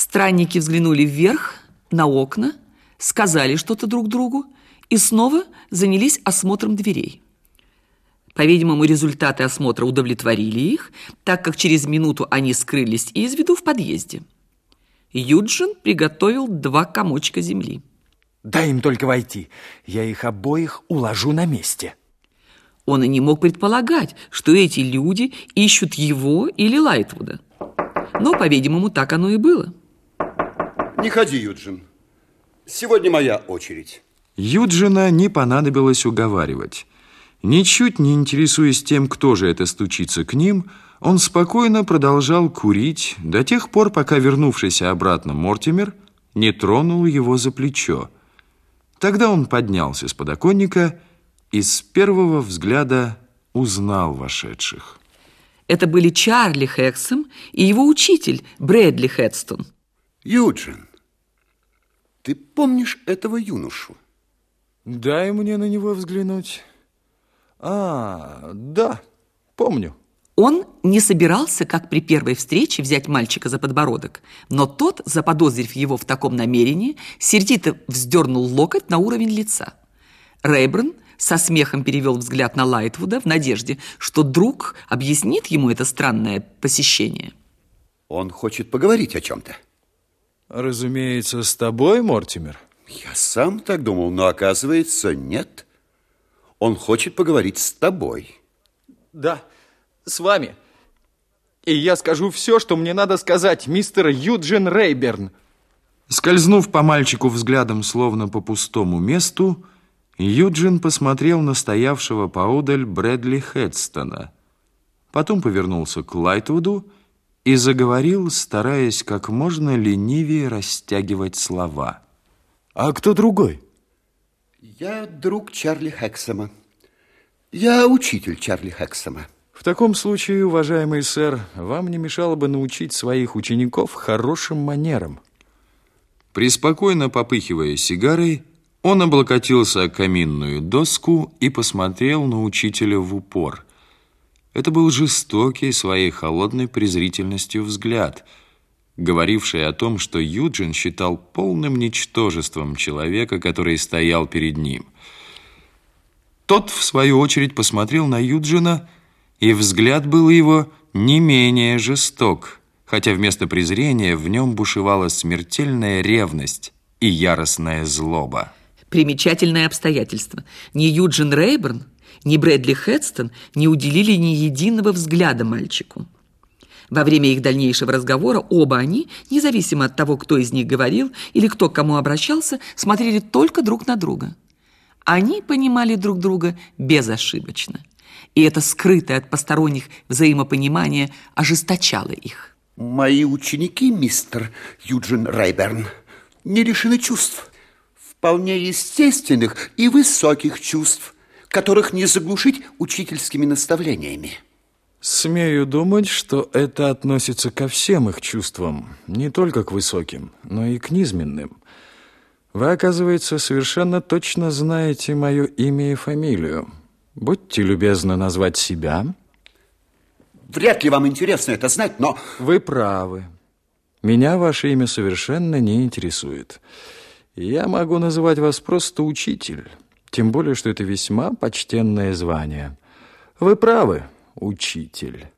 Странники взглянули вверх, на окна, сказали что-то друг другу и снова занялись осмотром дверей. По-видимому, результаты осмотра удовлетворили их, так как через минуту они скрылись из виду в подъезде. Юджин приготовил два комочка земли. Дай им только войти. Я их обоих уложу на месте. Он и не мог предполагать, что эти люди ищут его или Лайтвуда. Но, по-видимому, так оно и было. Не ходи, Юджин. Сегодня моя очередь. Юджина не понадобилось уговаривать. Ничуть не интересуясь тем, кто же это стучится к ним, он спокойно продолжал курить до тех пор, пока вернувшийся обратно Мортимер не тронул его за плечо. Тогда он поднялся с подоконника и с первого взгляда узнал вошедших. Это были Чарли Хэксом и его учитель Брэдли Хедстон. Юджин, ты помнишь этого юношу? Дай мне на него взглянуть. А, да, помню. Он не собирался, как при первой встрече, взять мальчика за подбородок, но тот, заподозрив его в таком намерении, сердито вздернул локоть на уровень лица. Рейбран со смехом перевел взгляд на Лайтвуда в надежде, что друг объяснит ему это странное посещение. Он хочет поговорить о чем-то. Разумеется, с тобой, Мортимер? Я сам так думал, но оказывается, нет. Он хочет поговорить с тобой. Да, с вами. И я скажу все, что мне надо сказать, мистер Юджин Рейберн. Скользнув по мальчику взглядом, словно по пустому месту, Юджин посмотрел на стоявшего поодаль Брэдли Хедстона. Потом повернулся к Лайтвуду и заговорил, стараясь как можно ленивее растягивать слова. А кто другой? Я друг Чарли Хексема. Я учитель Чарли Хексема. В таком случае, уважаемый сэр, вам не мешало бы научить своих учеников хорошим манерам. Приспокойно попыхивая сигарой, он облокотился о каминную доску и посмотрел на учителя в упор. Это был жестокий своей холодной презрительностью взгляд, говоривший о том, что Юджин считал полным ничтожеством человека, который стоял перед ним. Тот, в свою очередь, посмотрел на Юджина, и взгляд был его не менее жесток, хотя вместо презрения в нем бушевала смертельная ревность и яростная злоба. Примечательное обстоятельство. Ни Юджин Рейберн, ни Брэдли Хедстон не уделили ни единого взгляда мальчику. Во время их дальнейшего разговора оба они, независимо от того, кто из них говорил или кто к кому обращался, смотрели только друг на друга. Они понимали друг друга безошибочно. И это скрытое от посторонних взаимопонимание ожесточало их. Мои ученики, мистер Юджин Рейберн, не лишены чувств вполне естественных и высоких чувств, которых не заглушить учительскими наставлениями. Смею думать, что это относится ко всем их чувствам, не только к высоким, но и к низменным. Вы, оказывается, совершенно точно знаете мое имя и фамилию. Будьте любезны назвать себя. Вряд ли вам интересно это знать, но... Вы правы. Меня ваше имя совершенно не интересует. Я могу называть вас просто учитель, тем более, что это весьма почтенное звание. Вы правы, учитель.